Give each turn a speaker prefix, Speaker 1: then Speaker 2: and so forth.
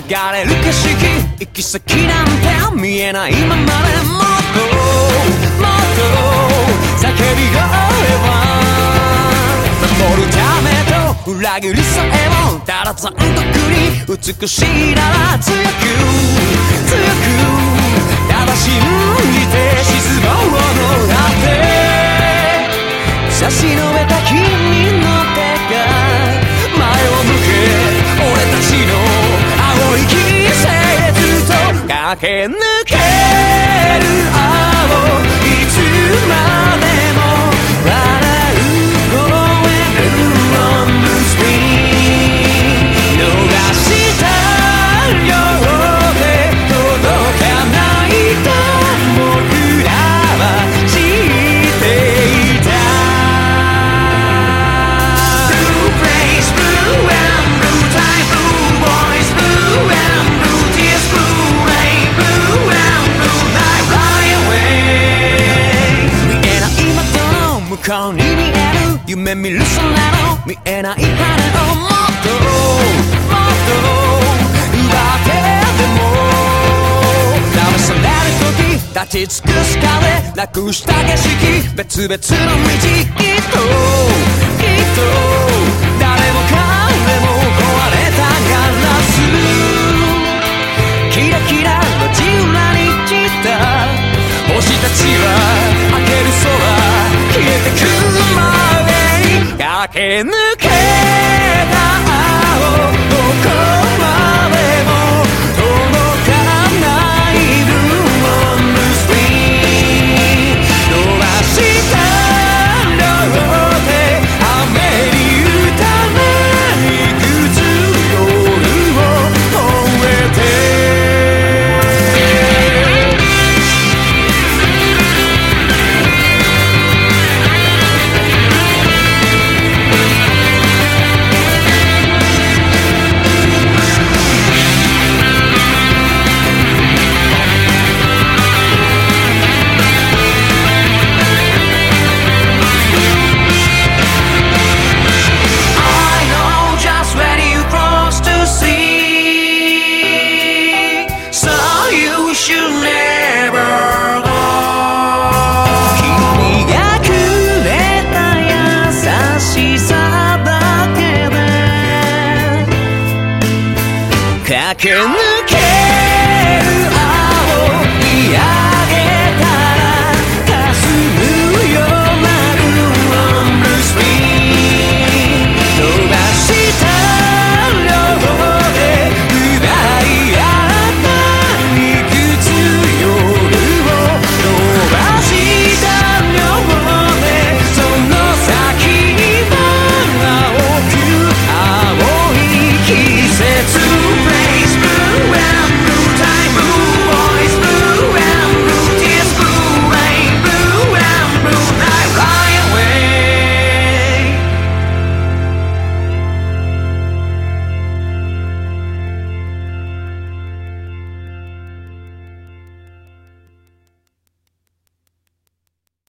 Speaker 1: られる景色。行き先なんて見えないままでもっともっと叫び声は守るためと裏切りさえもただ残酷に美しいなら強く強くただ信じて失望を乗らって。差し伸け抜け窓の向に見える。夢見る空の。見えない羽をもっとも。っと奪ってでも。騙される時立ち尽くす壁。なくした景色。別々の道。きっと。きっと。に駆け抜ける